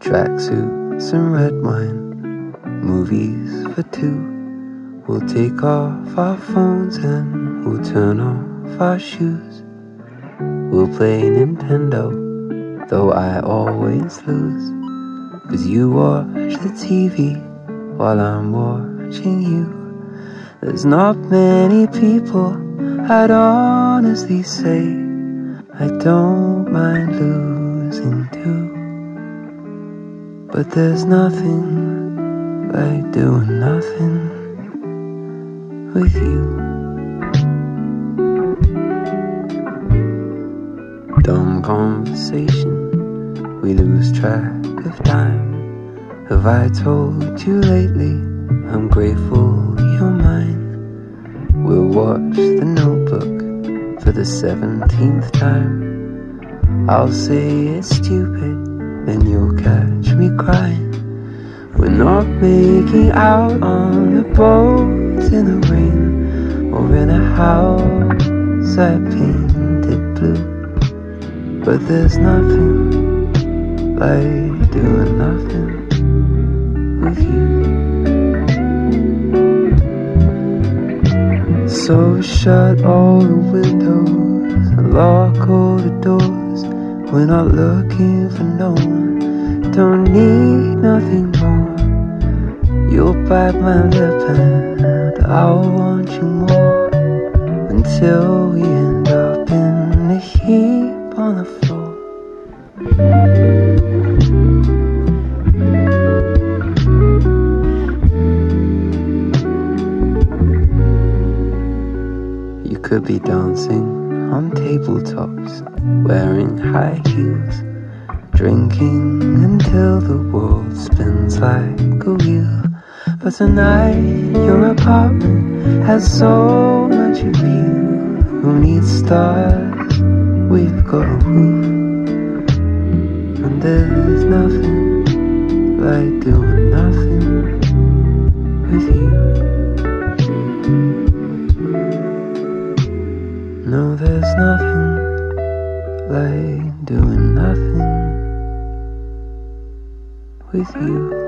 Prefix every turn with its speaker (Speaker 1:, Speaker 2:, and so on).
Speaker 1: Tracksuits and red wine, movies for two. We'll take off our phones and we'll turn off our shoes. We'll play Nintendo, though I always lose. Cause you watch the TV while I'm watching you. There's not many people I'd honestly say I don't mind losing to. But there's nothing like doing nothing with you. Dumb conversation, we lose track of time. Have I told you lately I'm grateful you're mine? We'll watch the notebook for the seventeenth time. I'll say it's stupid, then you'll catch me crying. We're not making out on the boat in the rain or in a house I painted blue. But there's nothing like doing nothing with you. So shut all the windows and lock all the doors. We're not looking for no one, don't need nothing more. You'll bite my lip and I'll want you more until we end up in a heap on the floor. You could be dancing on tabletops, wearing high heels, drinking until the world spins like a wheel. But tonight, your apartment has so much appeal. Who needs stars? We've got a roof, and there's nothing like doing nothing No, there's nothing like doing nothing with you.